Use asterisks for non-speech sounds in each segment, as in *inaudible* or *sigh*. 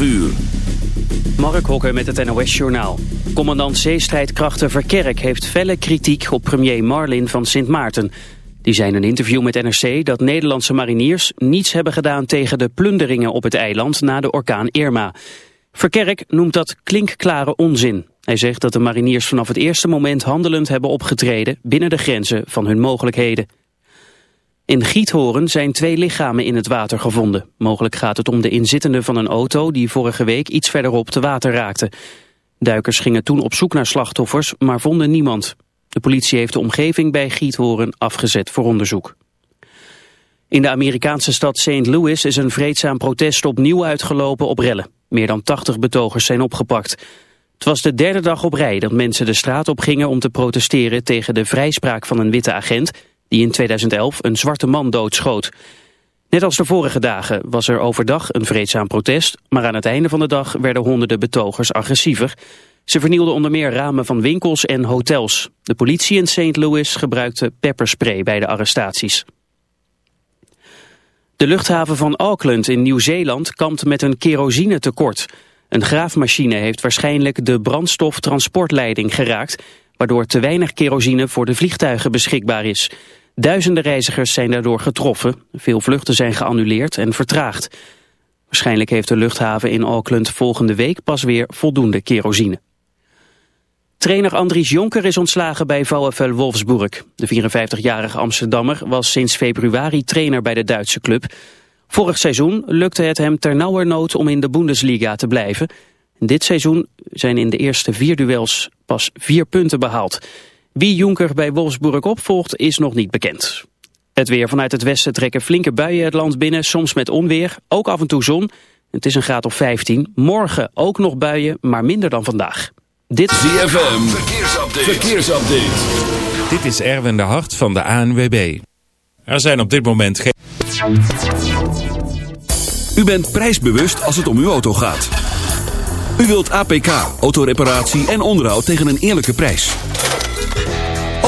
12 uur. Mark Hokker met het NOS-journaal. Commandant Zeestrijdkrachten Verkerk heeft felle kritiek op premier Marlin van Sint Maarten. Die zei in een interview met NRC dat Nederlandse mariniers niets hebben gedaan tegen de plunderingen op het eiland na de orkaan Irma. Verkerk noemt dat klinkklare onzin. Hij zegt dat de mariniers vanaf het eerste moment handelend hebben opgetreden binnen de grenzen van hun mogelijkheden. In Giethoorn zijn twee lichamen in het water gevonden. Mogelijk gaat het om de inzittenden van een auto die vorige week iets verderop te water raakte. Duikers gingen toen op zoek naar slachtoffers, maar vonden niemand. De politie heeft de omgeving bij Giethoorn afgezet voor onderzoek. In de Amerikaanse stad St. Louis is een vreedzaam protest opnieuw uitgelopen op rellen. Meer dan 80 betogers zijn opgepakt. Het was de derde dag op rij dat mensen de straat op gingen om te protesteren tegen de vrijspraak van een witte agent die in 2011 een zwarte man doodschoot. Net als de vorige dagen was er overdag een vreedzaam protest, maar aan het einde van de dag werden honderden betogers agressiever. Ze vernielden onder meer ramen van winkels en hotels. De politie in St. Louis gebruikte pepperspray bij de arrestaties. De luchthaven van Auckland in Nieuw-Zeeland kampt met een kerosinetekort. Een graafmachine heeft waarschijnlijk de brandstoftransportleiding geraakt... waardoor te weinig kerosine voor de vliegtuigen beschikbaar is. Duizenden reizigers zijn daardoor getroffen. Veel vluchten zijn geannuleerd en vertraagd. Waarschijnlijk heeft de luchthaven in Auckland volgende week pas weer voldoende kerosine. Trainer Andries Jonker is ontslagen bij VfL Wolfsburg. De 54-jarige Amsterdammer was sinds februari trainer bij de Duitse club. Vorig seizoen lukte het hem ternauwernood om in de Bundesliga te blijven. Dit seizoen zijn in de eerste vier duels pas vier punten behaald. Wie Jonker bij Wolfsburg opvolgt is nog niet bekend. Het weer vanuit het westen trekken flinke buien het land binnen, soms met onweer, ook af en toe zon. Het is een graad of 15. Morgen ook nog buien, maar minder dan vandaag. Dit ZFM, verkeersupdate. verkeersupdate. Dit is Erwin de Hart van de ANWB. Er zijn op dit moment geen... U bent prijsbewust als het om uw auto gaat. U wilt APK, autoreparatie en onderhoud tegen een eerlijke prijs.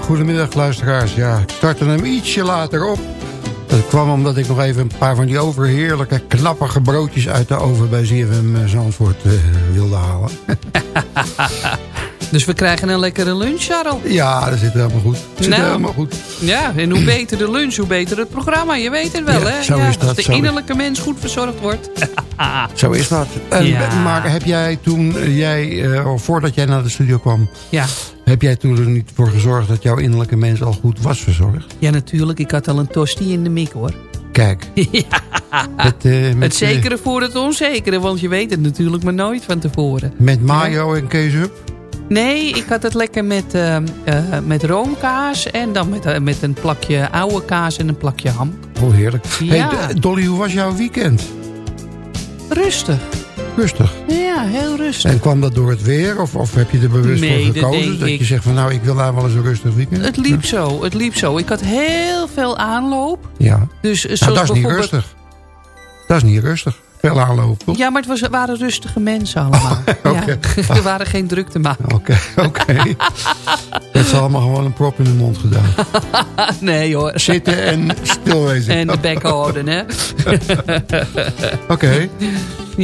Goedemiddag luisteraars. Ja, ik startte hem ietsje later op. Dat kwam omdat ik nog even een paar van die overheerlijke, knappige broodjes uit de oven bij ZFM Zandvoort uh, wilde halen. *laughs* Dus we krijgen een lekkere lunch, Charles. Ja, dat zit helemaal goed. Dat zit Nou. helemaal goed. Ja, en hoe beter de lunch, hoe beter het programma. Je weet het wel, Ja, hè? zo ja, is dat, als de is- innerlijke mens goed verzorgd wordt. *laughs* Zo is dat. En, Ja. Maar heb jij toen, jij, eh, of voordat jij naar de studio kwam... Ja. Heb jij toen er niet voor gezorgd dat jouw innerlijke mens al goed was verzorgd? ja, natuurlijk. Ik had al een tosti in de mik, hoor. Kijk. *laughs* Met, eh, met, Het zekere voor het onzekere, want je weet het natuurlijk maar nooit van tevoren. eh, met mayo en ketchup? Nee, ik had het lekker met, eh, eh, met roomkaas en dan met, eh, met een plakje oude kaas en een plakje ham. Oh, heerlijk. Ja. Hey, Dolly, hoe was jouw weekend? Rustig. Rustig. Ja, heel rustig. En kwam dat door het weer? Of, of heb je er bewust Nee, voor gekozen? Dat ik. je zegt van nou, ik wil nou wel eens een rustig weekend? Het liep zo, het liep zo. Ik had heel veel aanloop. Ja. Dus Nou, dat is niet rustig. Dat is niet rustig. Veel aanloop, toch? Ja, maar het was, het waren rustige mensen allemaal. *laughs* Ja. *laughs* Er waren geen druk te maken. Oké, oké. *laughs* Dat is allemaal gewoon een prop in de mond gedaan. Nee hoor. Zitten en stilwezen. En de bek houden, hè? Oké.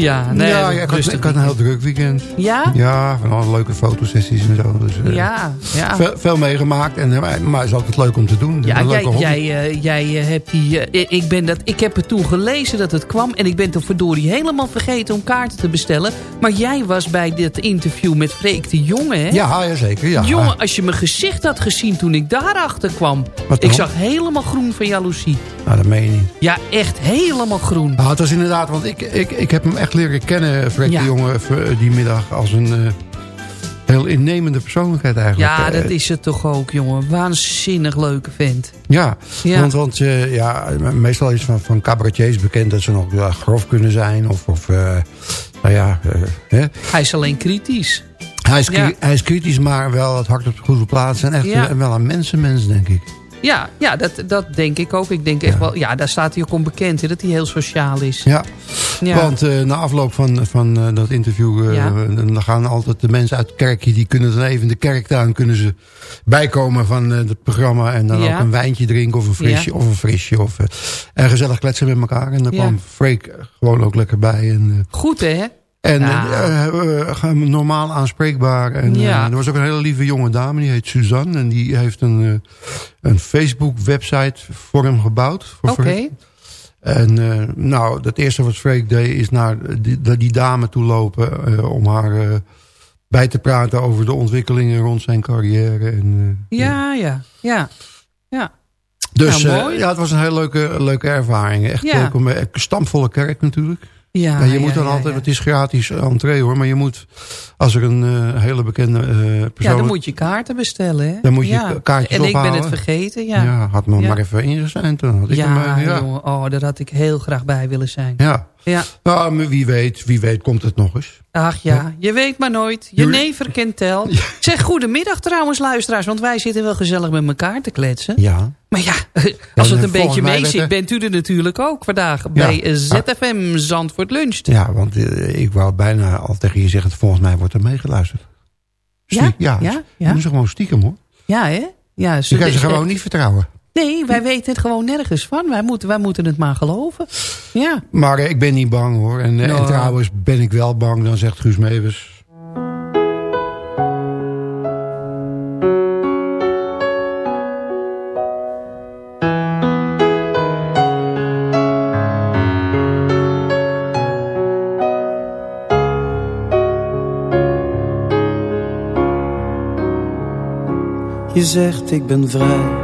Ja, nee. ja, ja, ik, had, rustig ik had een heel druk weekend. Ja? Ja, van alle leuke fotosessies en zo. Dus, eh, Ja, ja. Veel, veel meegemaakt. En, eh, maar het is altijd leuk om te doen. Ja, jij, jij, eh, jij hebt die... ik, ben dat, ik heb het toen gelezen dat het kwam. En ik ben toen verdorie helemaal vergeten om kaarten te bestellen. Maar jij was bij dit interview met Freek de Jonge, hè? Ja, ja, zeker. Ja. Jongen, als je mijn gezicht had gezien toen ik daarachter kwam. Ik zag helemaal groen van jaloezie. Nou, dat meen je niet. Ja, echt helemaal groen. Nou, het was inderdaad, want ik, ik, ik heb hem echt leren kennen, Fred Ja. de Jonge, v- die middag als een eh, heel innemende persoonlijkheid eigenlijk. Ja, Eh, dat is het toch ook, jongen. Waanzinnig leuke vent. Ja, Ja. want, want eh, ja, meestal is van, van cabaretiers bekend dat ze nog ja, grof kunnen zijn. Of, of eh, nou ja, eh, hè. Hij is alleen kritisch. Hij, is, kri- Ja. hij is kritisch, maar wel het hart op de goede plaats. En echt wel een mensenmens, denk ik. Ja, ja dat, dat denk ik ook. Ik denk echt wel... Ja, daar staat hij ook om bekend, hè, dat hij heel sociaal is. Ja, Ja. want eh, na afloop van, van eh, dat interview... eh, dan gaan altijd de mensen uit het kerkje... die kunnen dan even in de kerktuin kunnen ze bijkomen van eh, het programma... en dan ook een wijntje drinken of een frisje. Of een frisje of, eh, en gezellig kletsen met elkaar. En daar Ja. kwam Freek gewoon ook lekker bij. En, eh, Goed, hè? En Ja. eh, normaal aanspreekbaar. En Ja. er was ook een hele lieve jonge dame, die heet Suzanne. En die heeft een, een Facebook-website voor hem gebouwd. Oké. En nou, het eerste wat Freek deed is naar die, die dame toe lopen... om haar bij te praten over de ontwikkelingen rond zijn carrière. En, Ja, ja, ja. Ja, Dus Nou, ja, het was een hele leuke, leuke ervaring. Echt Ja. leuk om, stampvolle kerk natuurlijk. Ja. Je moet dan ja, altijd, het is gratis entree hoor, maar je moet, als er een eh, hele bekende eh persoon... Ja, dan moet je kaarten bestellen, hè? Dan moet je kaartjes En ik ben het vergeten, ja. ja. had me maar even had ik Ja, hem, eh, ja. jongen. Oh, daar had ik heel graag bij willen zijn. Ja. Ja. Nou, wie weet, wie weet komt het nog eens. Ach ja, je weet maar nooit. Je Jullie- never kent tel. *laughs* Zeg, goedemiddag trouwens, luisteraars. Want wij zitten wel gezellig met elkaar te kletsen. Ja. Maar ja, *laughs* als het een beetje mee zit, er- bent u er natuurlijk ook vandaag. Bij ZFM Zandvoort Luncht. Ja, want eh, ik wou bijna al tegen je zeggen, volgens mij wordt er meegeluisterd. Ja? Ja, Ja? Ja? Doen ze gewoon stiekem hoor. Ja, hè? Ja, Je kan ze gewoon niet vertrouwen. Nee, wij weten het gewoon nergens van. Wij moeten, wij moeten het maar geloven. Ja. Maar eh, ik ben niet bang hoor. En, eh, en Nou. trouwens ben ik wel bang, dan zegt Guus Meeuwis... Je zegt ik ben vrij,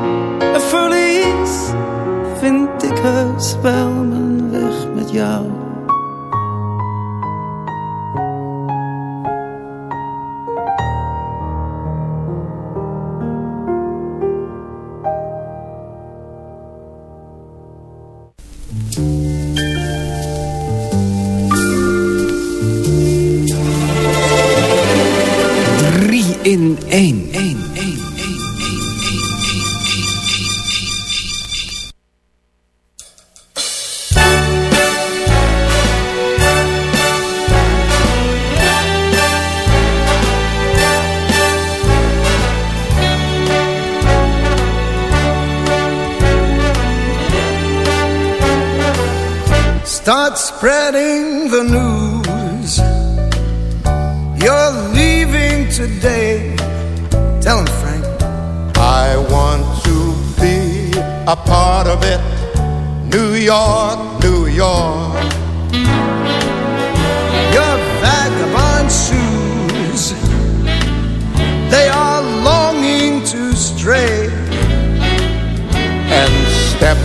wel mijn weg met jou. Drie in één. A part of it. New York, New York. Your vagabond shoes. They are longing to stray. And step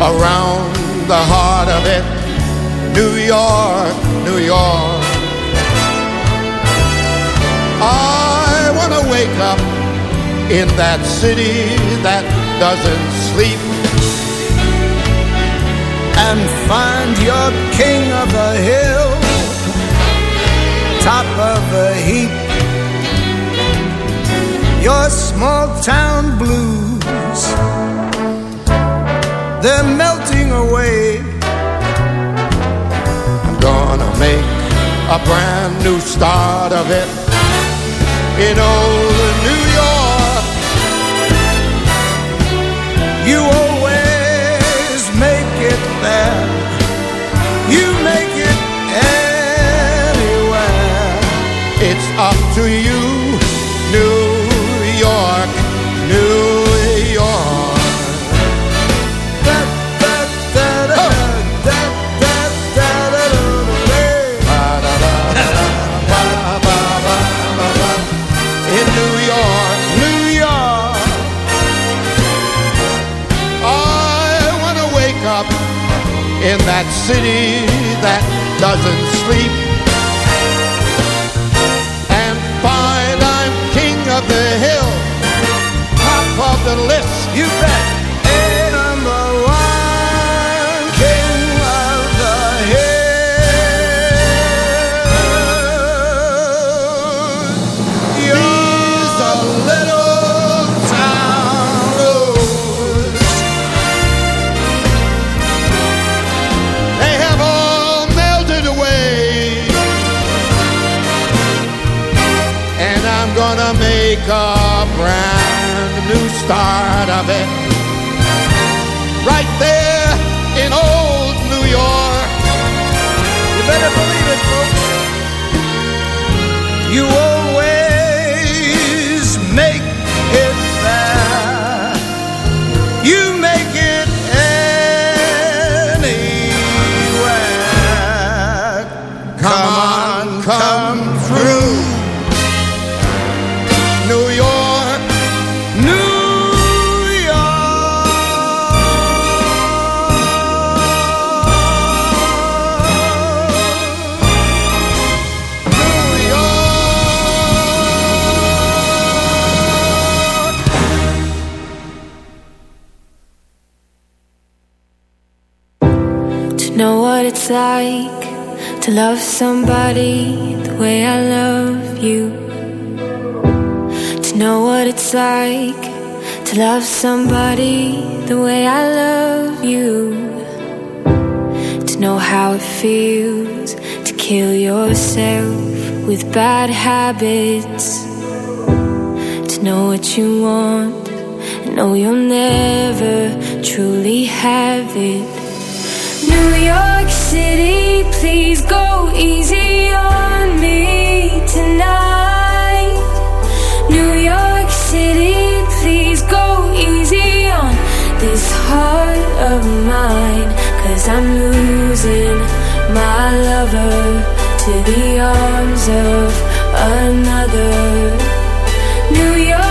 around the heart of it. New York, New York. I want to wake up in that city that doesn't sleep. And find your king of the hill. Top of the heap. Your small town blues. They're melting away. I'm gonna make a brand new start of it in old New York. You always make it there. You make know what it's like to love somebody the way I love you. To know what it's like to love somebody the way I love you. To know how it feels to kill yourself with bad habits. To know what you want, and know you'll never truly have it. New York City, please go easy on me tonight. New York City, please go easy on this heart of mine. Cause I'm losing my lover to the arms of another. New York.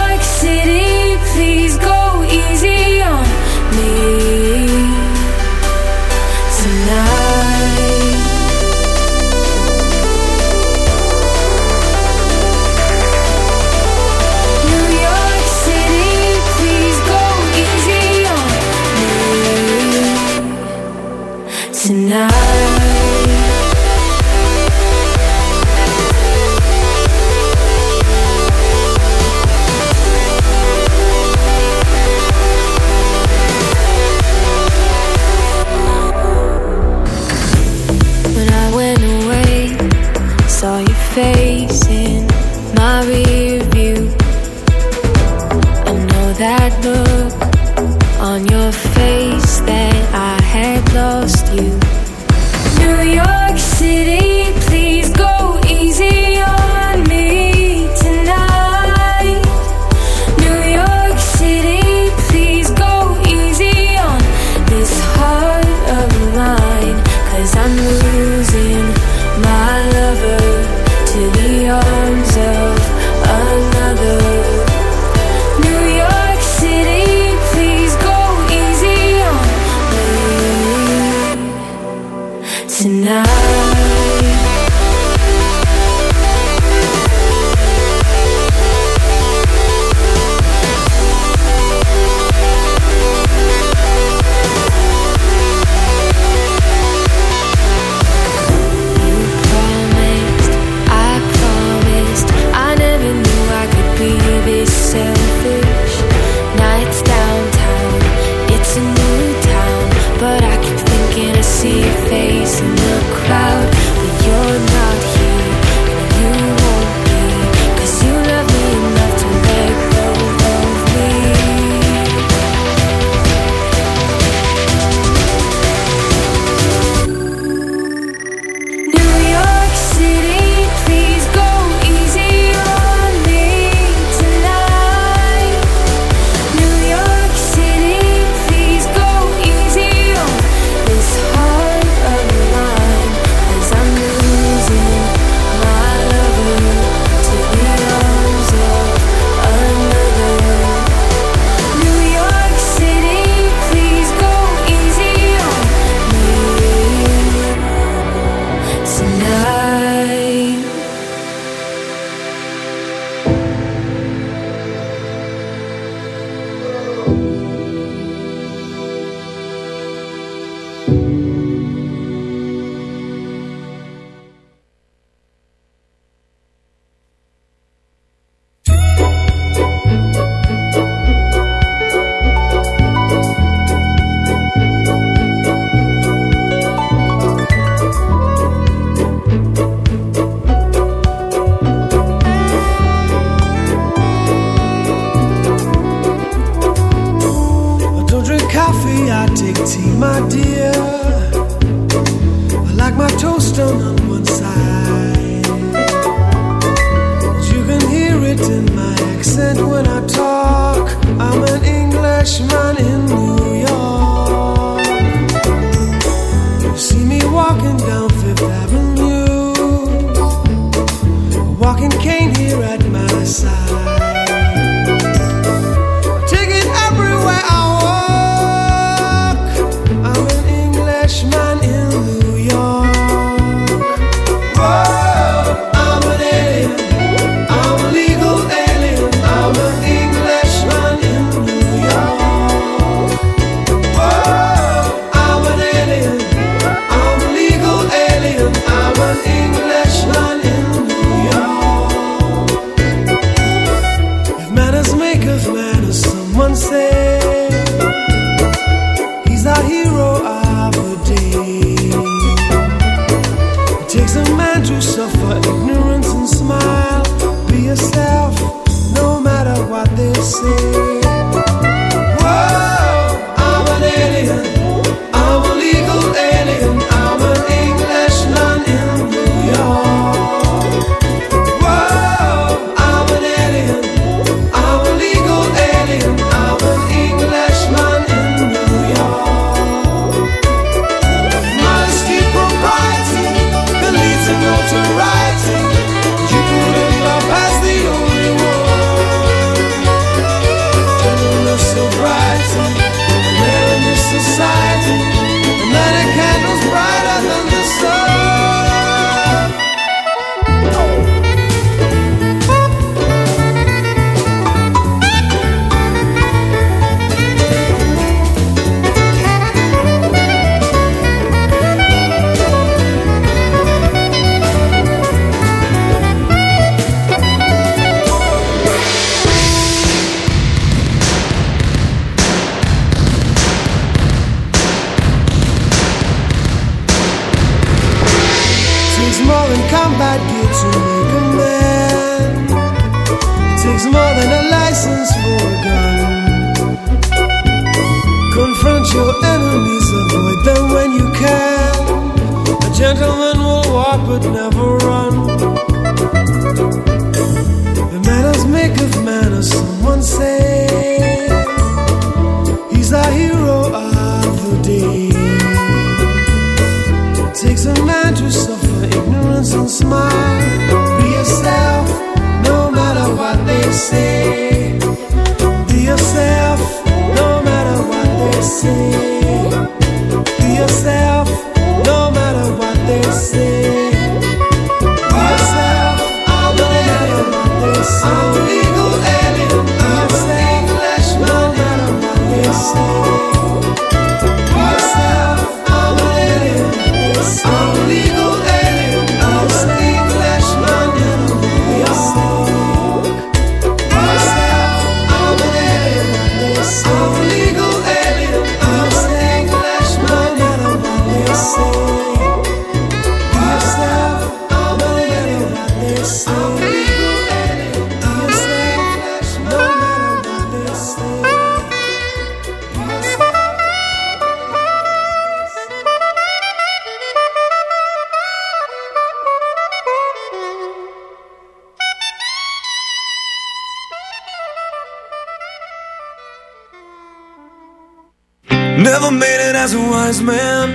wise man.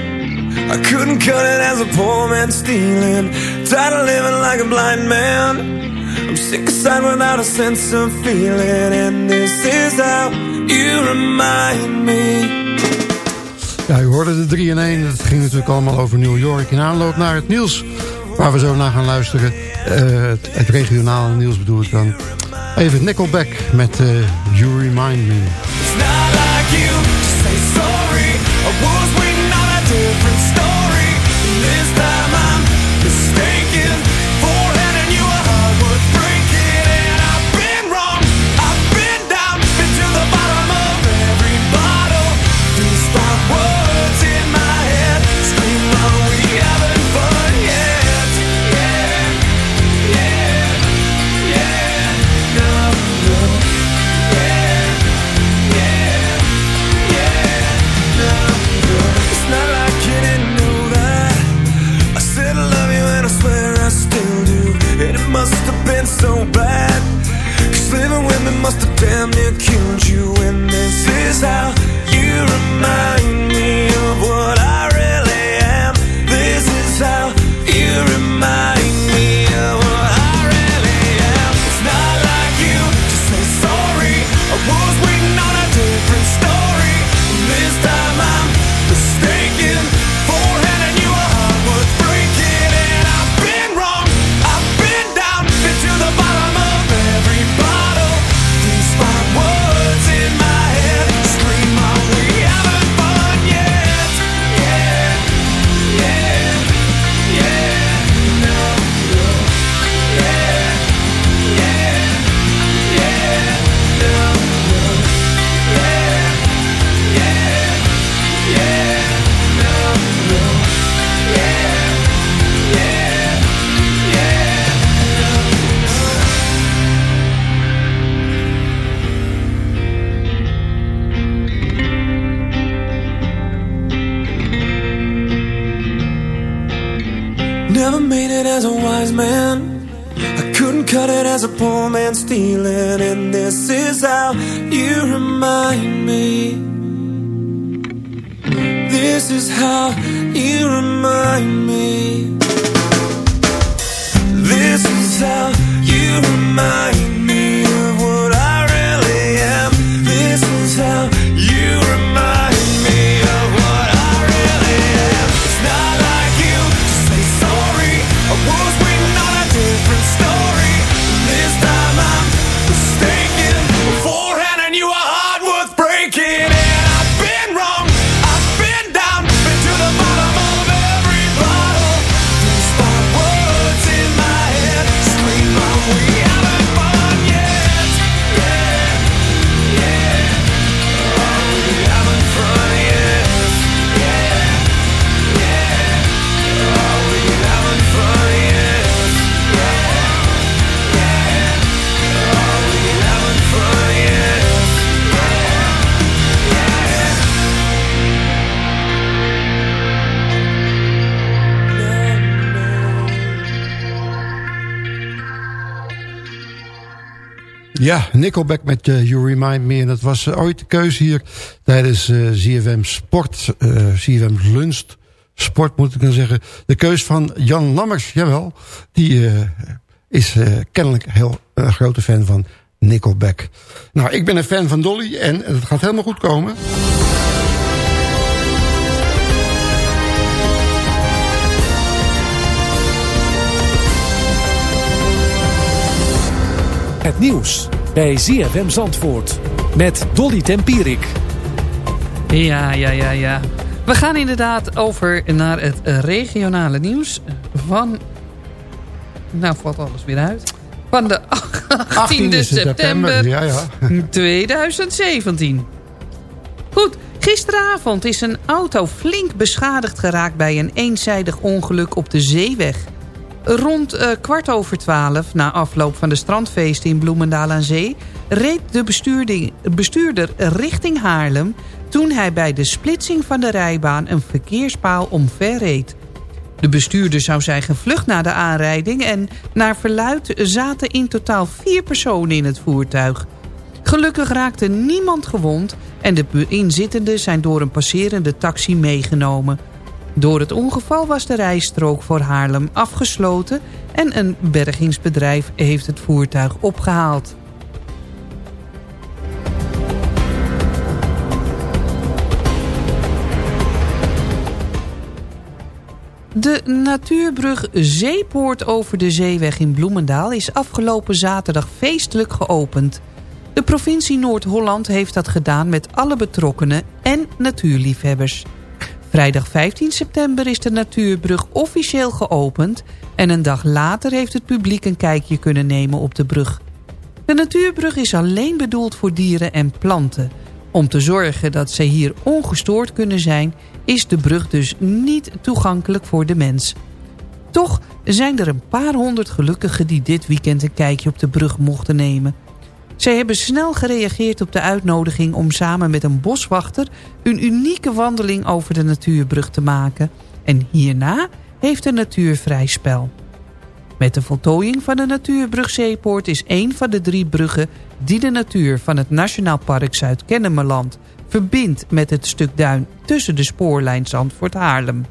I couldn't cut it as a poor man stealing. Tired of living like a blind man. I'm sick aside without a sense of feeling. And this is how you remind me. Ja, u hoorde de 3 in 1. Het ging natuurlijk allemaal over New York. In aanloop naar het nieuws, waar we zo naar gaan luisteren. Uh, het, het, regionale nieuws bedoel ik dan. Even Nickelback met uh, You Remind Me. It's not like you say sorry. different must have damn near killed you. And this is how Ja, Nickelback met eh, You Remind Me. En dat was eh, ooit de keuze hier tijdens eh ZFM Sport. ZFM Lunch Sport moet ik dan zeggen. De keus van Jan Lammers, jawel. Die is kennelijk heel een grote fan van Nickelback. Nou, ik ben een fan van Dolly en het gaat helemaal goed komen. Het nieuws bij ZFM Zandvoort met Dolly Tempierik. Ja, ja, ja, ja. We gaan inderdaad over naar het regionale nieuws van... Nou, valt alles weer uit. Van de 18e september Ja, ja. *laughs* 2017. Goed, gisteravond is een auto flink beschadigd geraakt... bij een eenzijdig ongeluk op de zeeweg. Rond eh, kwart over twaalf, na afloop van de strandfeesten in Bloemendaal aan Zee... reed de bestuurder richting Haarlem... toen hij bij de splitsing van de rijbaan een verkeerspaal omverreed. De bestuurder zou zijn gevlucht na de aanrijding... en naar verluid zaten in totaal vier personen in het voertuig. Gelukkig raakte niemand gewond... en de inzittenden zijn door een passerende taxi meegenomen... Door het ongeval was de rijstrook voor Haarlem afgesloten... en een bergingsbedrijf heeft het voertuig opgehaald. De natuurbrug Zeepoort over de zeeweg in Bloemendaal... is afgelopen zaterdag feestelijk geopend. De provincie Noord-Holland heeft dat gedaan met alle betrokkenen en natuurliefhebbers. Vrijdag 15 september is de natuurbrug officieel geopend... en een dag later heeft het publiek een kijkje kunnen nemen op de brug. De natuurbrug is alleen bedoeld voor dieren en planten. Om te zorgen dat ze hier ongestoord kunnen zijn... is de brug dus niet toegankelijk voor de mens. Toch zijn er een paar honderd gelukkigen die dit weekend een kijkje op de brug mochten nemen. Zij hebben snel gereageerd op de uitnodiging om samen met een boswachter... een unieke wandeling over de natuurbrug te maken. En hierna heeft de natuur vrij spel. Met de voltooiing van de natuurbrug Zeepoort is een van de drie bruggen... die de natuur van het Nationaal Park Zuid-Kennemerland verbindt met het stuk duin tussen de spoorlijn Zandvoort-Haarlem.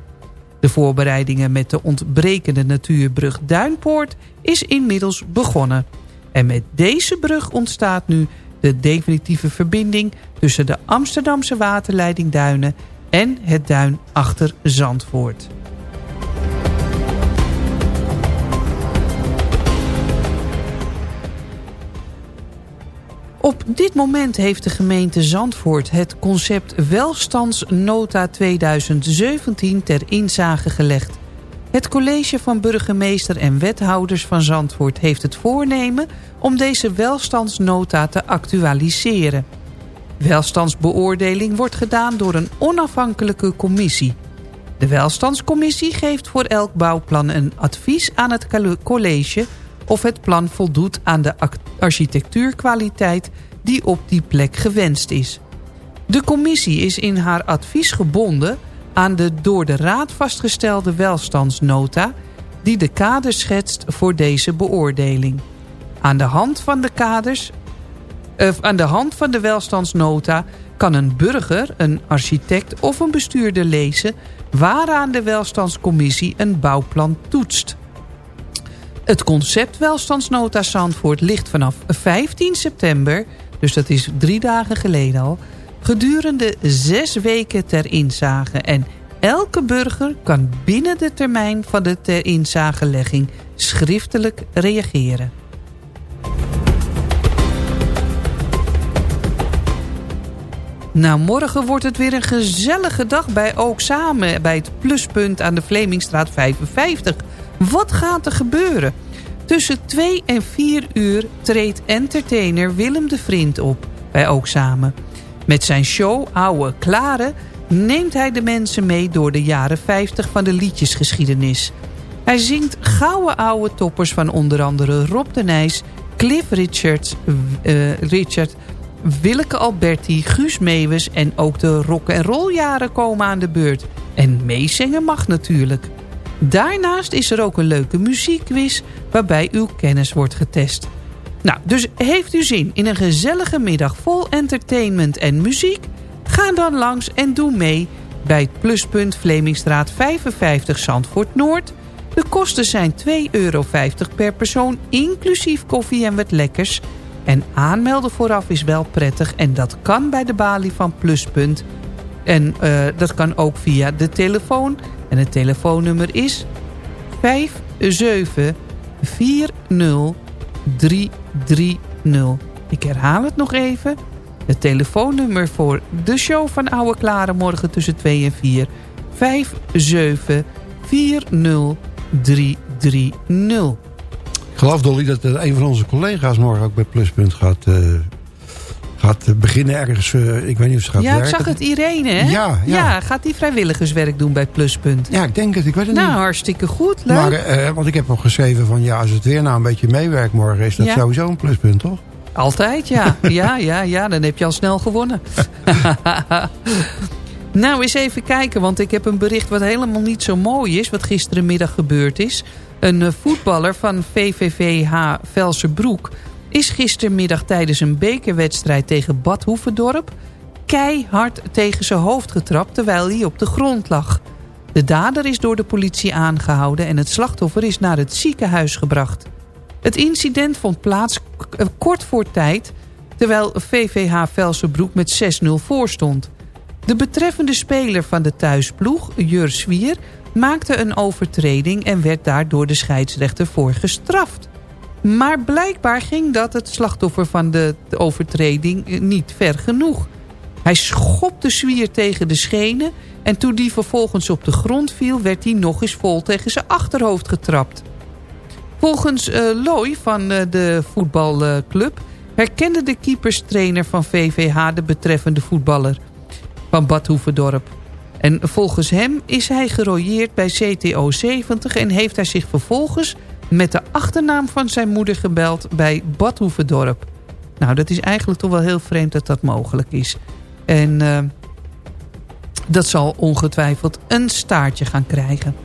De voorbereidingen met de ontbrekende natuurbrug Duinpoort is inmiddels begonnen. En met deze brug ontstaat nu de definitieve verbinding tussen de Amsterdamse waterleiding Duinen en het duin achter Zandvoort. Op dit moment heeft de gemeente Zandvoort het concept Welstandsnota 2017 ter inzage gelegd. Het college van burgemeester en wethouders van Zandvoort heeft het voornemen om deze welstandsnota te actualiseren. Welstandsbeoordeling wordt gedaan door een onafhankelijke commissie. De welstandscommissie geeft voor elk bouwplan een advies aan het college of het plan voldoet aan de architectuurkwaliteit die op die plek gewenst is. De commissie is in haar advies gebonden aan de door de Raad vastgestelde welstandsnota... die de kaders schetst voor deze beoordeling. Aan de hand van de kaders... Uh, aan de hand van de welstandsnota kan een burger, een architect of een bestuurder lezen... waaraan de welstandscommissie een bouwplan toetst. Het concept welstandsnota Zandvoort ligt vanaf 15 september... dus dat is drie dagen geleden al... gedurende zes weken ter inzage... en elke burger kan binnen de termijn van de ter inzagelegging schriftelijk reageren. Nou, morgen wordt het weer een gezellige dag bij Ook Samen... bij het pluspunt aan de Vlemingstraat 55. Wat gaat er gebeuren? Tussen 2 en 4 uur treedt entertainer Willem de Vriend op bij Ook Samen. Met zijn show Oude Klare neemt hij de mensen mee door de jaren 50 van de liedjesgeschiedenis. Hij zingt gouden oude toppers van onder andere Rob de Nijs, Cliff Richards, uh, Richard, Willeke Alberti, Guus Meeuwis en ook de rock en roll jaren komen aan de beurt. En meezingen mag natuurlijk. Daarnaast is er ook een leuke muziekquiz waarbij uw kennis wordt getest. Nou, dus heeft u zin in een gezellige middag vol entertainment en muziek? Ga dan langs en doe mee bij het pluspunt Vlemingstraat 55 Zandvoort Noord. De kosten zijn 2,50 euro per persoon, inclusief koffie en wat lekkers. En aanmelden vooraf is wel prettig en dat kan bij de balie van Pluspunt. En uh, dat kan ook via de telefoon. En het telefoonnummer is 5740330. Ik herhaal het nog even. Het telefoonnummer voor de show van Oude Klare morgen tussen 2 en 4. 5740330. Ik geloof Dolly dat een van onze collega's morgen ook bij Pluspunt gaat, uh, gaat uh, beginnen ergens. ik weet niet of ze gaat ja, werken. ik zag het Irene, hè? Ja, ja. ja, gaat die vrijwilligerswerk doen bij Pluspunt? Ja, ik denk het. Ik weet het nou, niet. Nou, hartstikke goed. Leuk. Maar, want ik heb nog geschreven van ja, als het weer nou een beetje meewerkt morgen... is dat Ja. sowieso een pluspunt, toch? Altijd, ja. *laughs* ja, ja, ja. Dan heb je al snel gewonnen. *laughs* nou, eens even kijken. Want ik heb een bericht wat helemaal niet zo mooi is. Wat gisterenmiddag gebeurd is. Een eh, voetballer van VVVH Velserbroek... is gistermiddag tijdens een bekerwedstrijd tegen Bad Hoeverdorp... keihard tegen zijn hoofd getrapt terwijl hij op de grond lag. De dader is door de politie aangehouden... en het slachtoffer is naar het ziekenhuis gebracht. Het incident vond plaats eh, kort voor tijd... terwijl VVH Velsenbroek met 6-0 voor stond. De betreffende speler van de thuisploeg, Jur Zwier... maakte een overtreding en werd daar door de scheidsrechter voor gestraft. Maar blijkbaar ging dat het slachtoffer van de, overtreding eh, niet ver genoeg. Hij schopte Zwier tegen de schenen... en toen die vervolgens op de grond viel... werd hij nog eens vol tegen zijn achterhoofd getrapt. Volgens eh Looi van eh, de voetbalclub herkende de keeperstrainer van VVH de betreffende voetballer van Bad Hoeverdorp. En volgens hem is hij gerooieerd bij CTO 70 en heeft hij zich vervolgens met de achternaam van zijn moeder gebeld bij Badhoevedorp. Nou, dat is eigenlijk toch wel heel vreemd dat dat mogelijk is. En eh, dat zal ongetwijfeld een staartje gaan krijgen.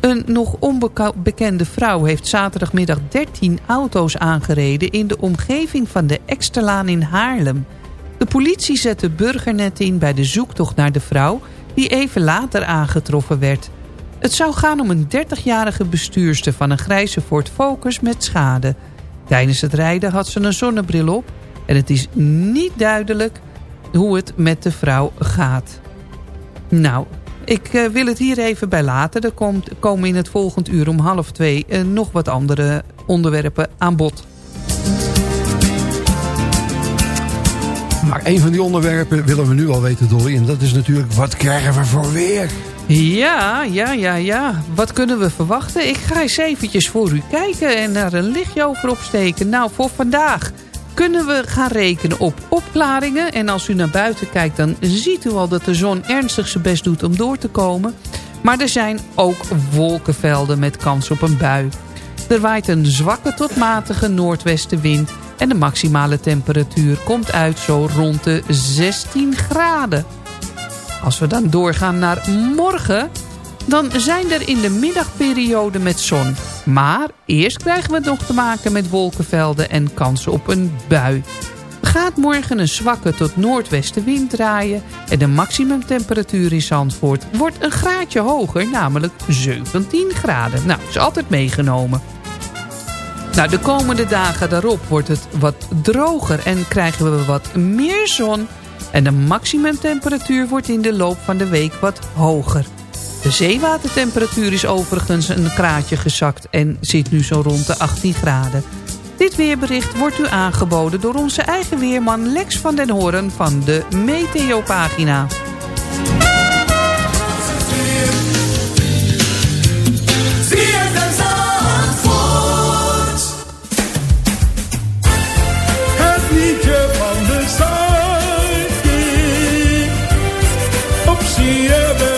Een nog onbekende vrouw heeft zaterdagmiddag 13 auto's aangereden... in de omgeving van de Eksterlaan in Haarlem... De politie zette burgernet in bij de zoektocht naar de vrouw... die even later aangetroffen werd. Het zou gaan om een 30-jarige bestuurster van een grijze Ford Focus met schade. Tijdens het rijden had ze een zonnebril op... en het is niet duidelijk hoe het met de vrouw gaat. Nou, ik eh, wil het hier even bij laten. Er komt, komen in het volgend uur om half twee eh, nog wat andere onderwerpen aan bod. Maar een van die onderwerpen willen we nu al weten, Dolly. En dat is natuurlijk, wat krijgen we voor weer? Ja, ja, ja, ja. Wat kunnen we verwachten? Ik ga eens eventjes voor u kijken en daar een lichtje over opsteken. Nou, voor vandaag kunnen we gaan rekenen op opklaringen. En als u naar buiten kijkt, dan ziet u al dat de zon ernstig zijn best doet om door te komen. Maar er zijn ook wolkenvelden met kans op een bui. Er waait een zwakke tot matige noordwestenwind... en de maximale temperatuur komt uit zo rond de 16 graden. Als we dan doorgaan naar morgen... dan zijn er in de middagperiode met zon. Maar eerst krijgen we nog te maken met wolkenvelden en kansen op een bui. Gaat morgen een zwakke tot noordwestenwind draaien... en de maximumtemperatuur in Zandvoort wordt een graadje hoger... namelijk 17 graden. Nou, is altijd meegenomen. Nou, de komende dagen daarop wordt het wat droger en krijgen we wat meer zon... en de maximumtemperatuur wordt in de loop van de week wat hoger. De zeewatertemperatuur is overigens een graadje gezakt en zit nu zo rond de 18 graden. Dit weerbericht wordt u aangeboden door onze eigen weerman Lex van den Hoorn van de Meteopagina. Op CFM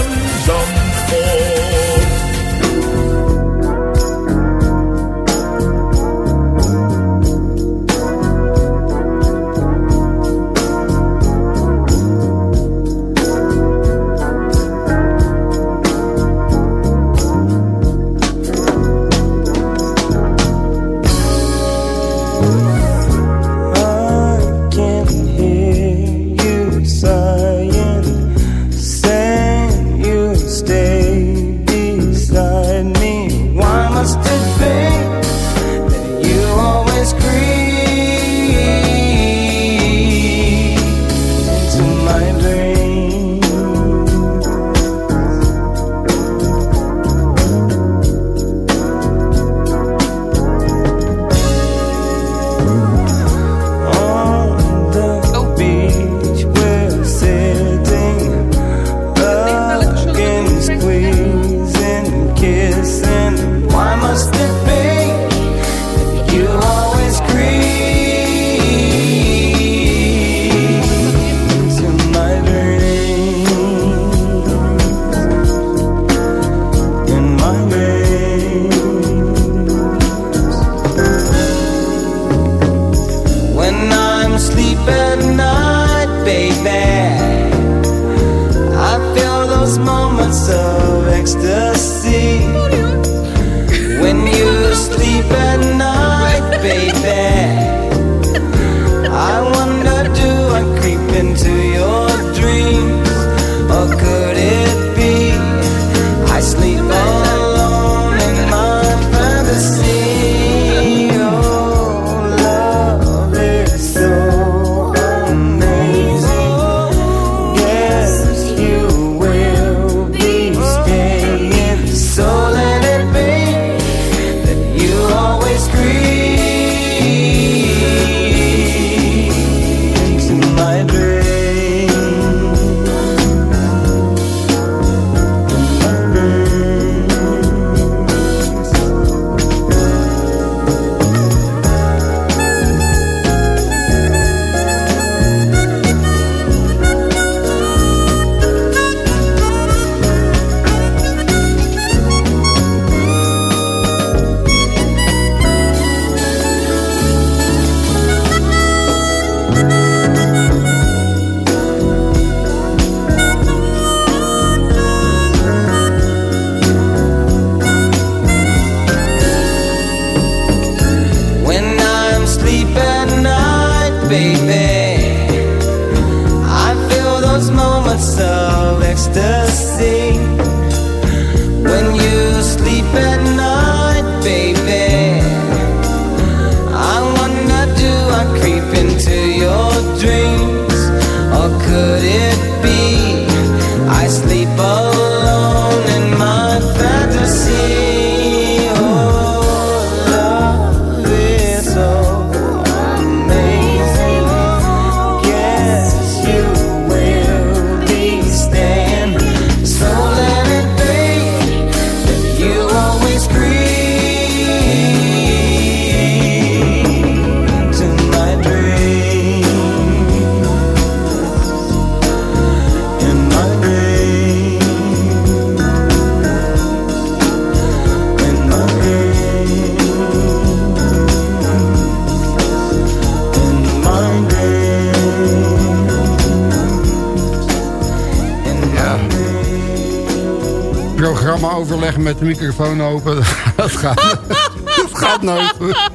met de microfoon open. *laughs* Dat gaat, dat gaat nooit goed.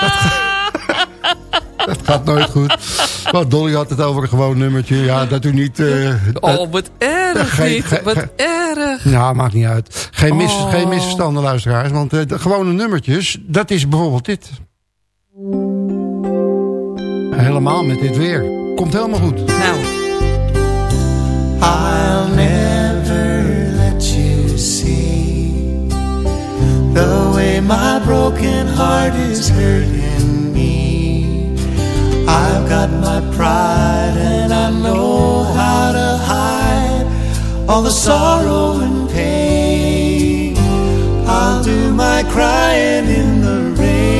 Dat gaat, dat gaat nooit goed. Maar Dolly had het over een gewoon nummertje. Ja, dat u niet... eh, Oh, wat erg Geen- geen- Wat erg. Ja, maakt niet uit. Geen, mis, Oh. geen misverstanden, luisteraars. Want eh, de gewone nummertjes, dat is bijvoorbeeld dit. Helemaal met dit weer. Komt helemaal goed. Nou. Broken heart is hurting me. I've got my pride and I know how to hide all the sorrow and pain. I'll do my crying in the rain.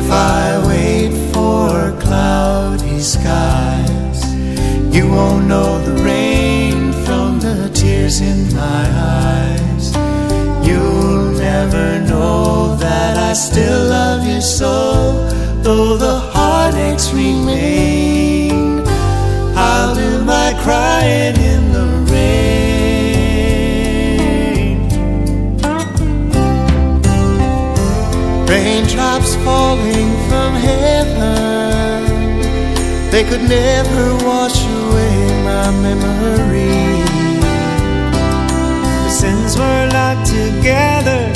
If I wait for cloudy skies, you won't know I still love you so, though the heartaches remain. I'll do my crying in the rain. Raindrops falling from heaven, they could never wash away my memory. Since we're locked together,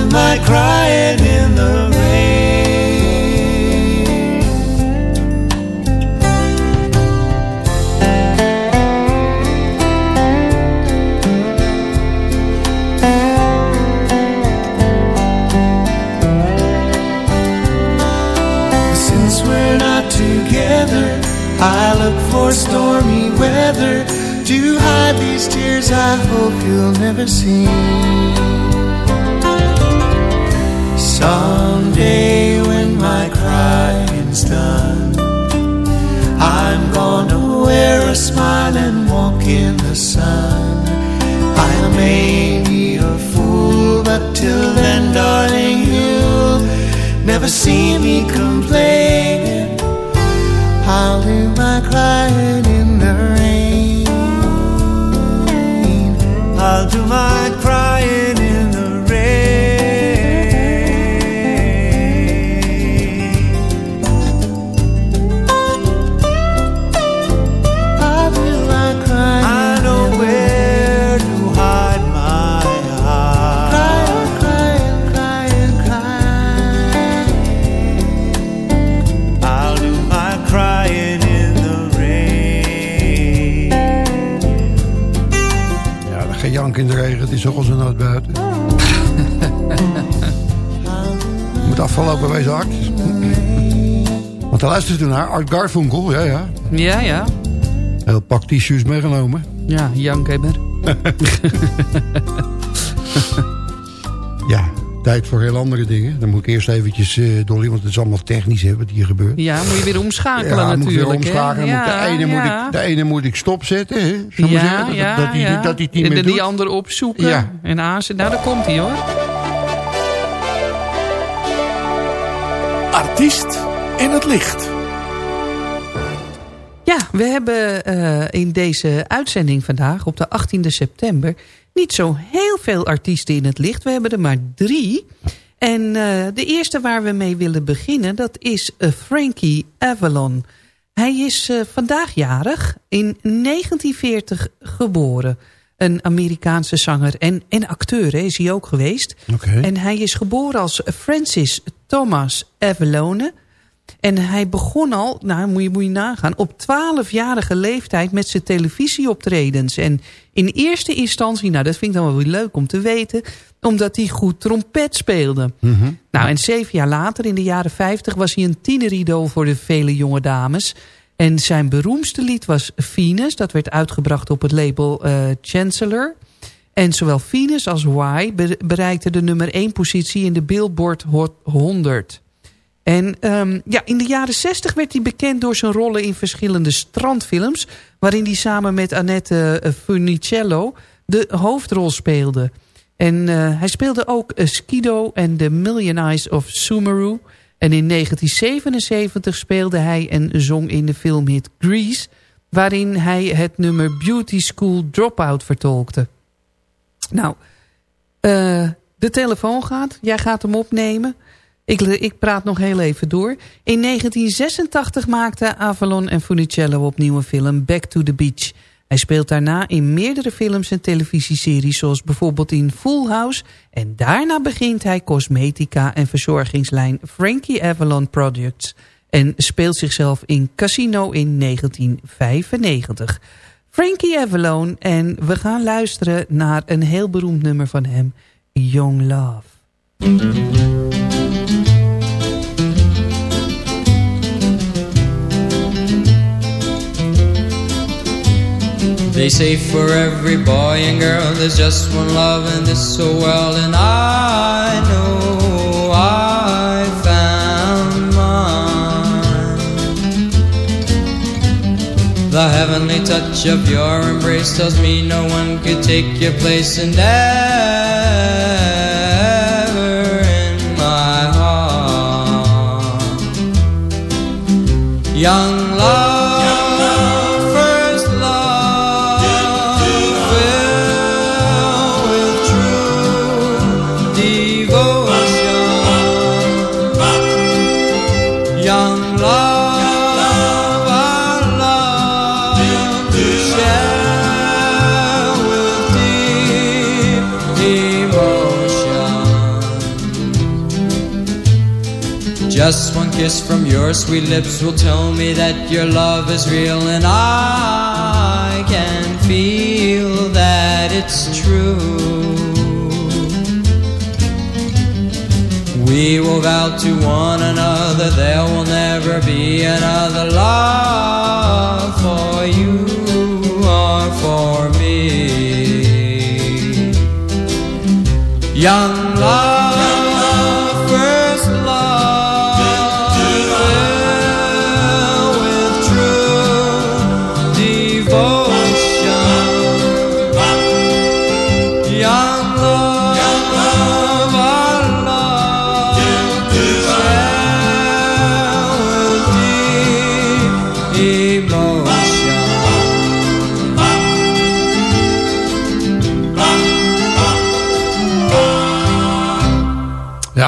my crying in the rain. Since we're not together, I look for stormy weather to hide these tears I hope you'll never see. Someday when my crying's done, I'm gonna wear a smile and walk in the sun. I may be a fool, but till then, darling, you'll never see me complaining. I'll do my crying is ook zo nat buiten. *laughs* Moet afgelopen wezen, Art. Want daar luistert u naar, Art Garfunkel, ja, ja. Ja, ja. Heel pak tissues meegenomen. Ja, jankhebber. Ja, *laughs* tijd voor heel andere dingen. Dan moet ik eerst eventjes, eh, Dolly, want het is allemaal technisch hè, wat hier gebeurt. Ja, moet je weer omschakelen Ja, moet natuurlijk. weer omschakelen. Moet de, ene moet ik, de ene moet ik stopzetten. Hè? Ja, zeggen, dat, ja, dat, die, ja. dat die het niet meer die andere opzoeken Ja. en aanzetten. Nou, daar komt hij hoor. Artiest in het licht. Ja, we hebben eh, in deze uitzending vandaag op de 18e september... niet zo heel veel artiesten in het licht. We hebben er maar drie. En eh, de eerste waar we mee willen beginnen... dat is eh, Frankie Avalon. Hij is eh, vandaag jarig, in 1940 geboren. Een Amerikaanse zanger en, en acteur hè, is hij ook geweest. En hij is geboren als Francis Thomas Avalone... En hij begon al, nou moet je, moet je nagaan, op 12-jarige leeftijd met zijn televisieoptredens. En in eerste instantie, nou dat vind ik dan wel weer leuk om te weten, omdat hij goed trompet speelde. Nou en zeven jaar later, in de jaren 50, was hij een tieneridool voor de vele jonge dames. En zijn beroemdste lied was Venus, dat werd uitgebracht op het label eh, Chancellor. En zowel Venus als Why be- bereikten de nummer 1 positie in de Billboard Hot 100. En ehm, ja, in de jaren 60 werd hij bekend door zijn rollen in verschillende strandfilms... waarin hij samen met Annette eh, Funicello de hoofdrol speelde. En eh, hij speelde ook eh, Skido en The Million Eyes of Sumeru. En in 1977 speelde hij en zong in de filmhit Grease... waarin hij het nummer Beauty School Dropout vertolkte. Nou, de telefoon gaat. Jij gaat hem opnemen. Ik, ik praat nog heel even door. In 1986 maakten Avalon en Funicello opnieuw een film Back to the Beach. Hij speelt daarna in meerdere films en televisieseries... zoals bijvoorbeeld in Full House. En daarna begint hij cosmetica en verzorgingslijn Frankie Avalon Products... en speelt zichzelf in Casino in 1995. Frankie Avalon en we gaan luisteren naar een heel beroemd nummer van hem... Young Love. They say for every boy and girl there's just one love and this so well and I know I found mine. The heavenly touch of your embrace tells me no one could take your place and ever in my heart. Young Just one kiss from your sweet lips will tell me that your love is real, and I can feel that it's true. We will vow to one another there will never be another love for you or for me. Young love,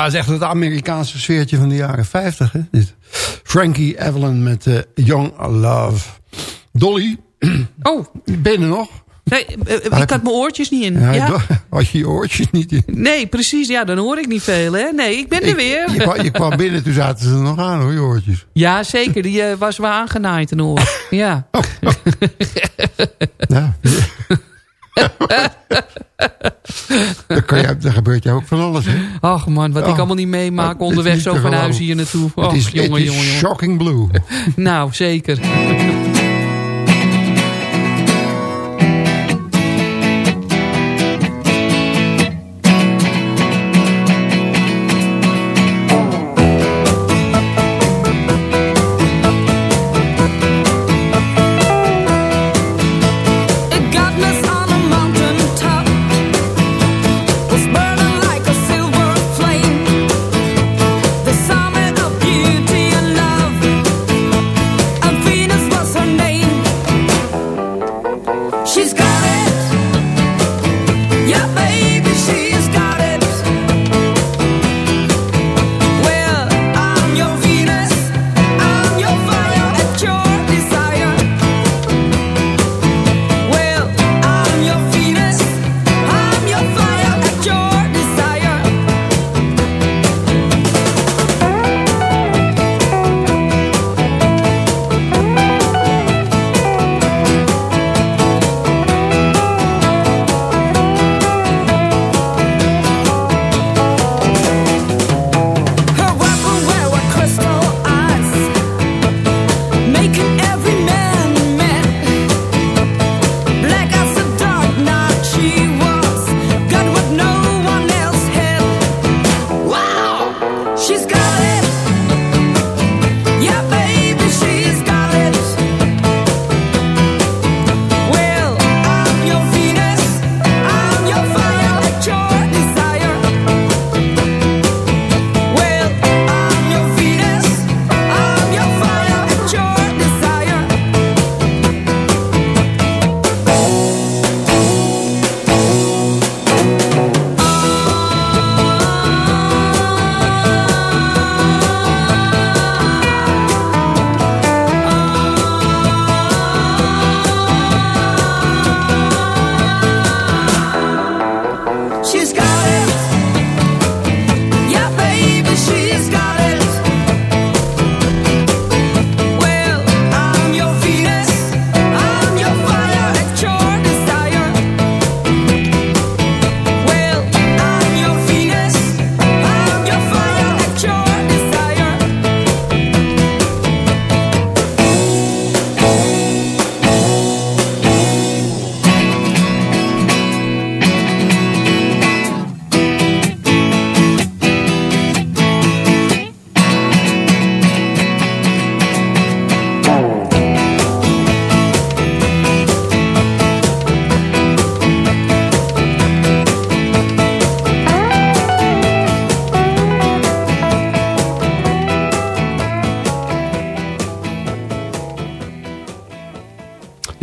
Ja, dat is echt het Amerikaanse sfeertje van de jaren 50. Hè? Dit. Frankie Avalon met eh, Young Love. Dolly. *clears throat* Oh. Ben je er nog? Nee, eh, eh, ik had mijn oortjes niet in. Ja, Ja, *laughs* Had je je oortjes niet in? Nee, precies. Ja, dan hoor ik niet veel, hè? Nee, ik ben er Ik- weer. Je kwam, je kwam *laughs* binnen, toen zaten ze er nog aan hoor, je oortjes. Ja, zeker. Die was wel aangenaaid een oor. Ja. *laughs* Ja. *laughs* Dan, kan je, dan gebeurt jou ook van alles. Hè? Ach man, wat ik Oh. allemaal niet meemaak onderweg niet zo van huis hier naartoe. Het is, jongen, het is jongen, jongen. shocking blue. *laughs* Nou, zeker.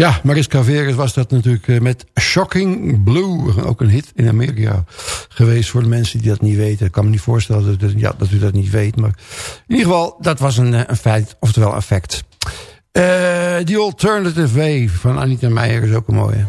Ja, Mariska Veres was dat natuurlijk eh, met Shocking Blue. Ook een hit in Amerika geweest voor de mensen die dat niet weten. Ik kan me niet voorstellen dat, ja, dat u dat niet weet. Maar in ieder geval, dat was een, eh, een feit, oftewel een fact. Uh, The Alternative Way van Anita Meijer is ook een mooie.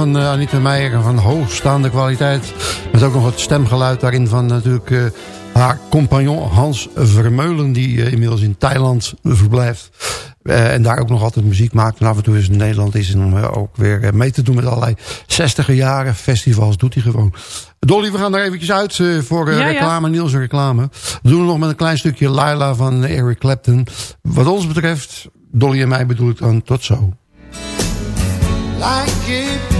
Van eh, Anita Meijer van hoogstaande kwaliteit. Met ook nog het stemgeluid daarin van natuurlijk eh, haar compagnon Hans Vermeulen... die eh, inmiddels in Thailand verblijft. Eh, en daar ook nog altijd muziek maakt. En af en toe is in Nederland is om eh, ook weer eh, mee te doen met allerlei 60 jaren festivals. Doet hij gewoon. Dolly, we gaan er eventjes uit eh, voor eh, Ja, ja. reclame, Niels reclame. We doen het nog met een klein stukje Laila van Eric Clapton. Wat ons betreft, Dolly en mij bedoel ik dan tot zo. Like it,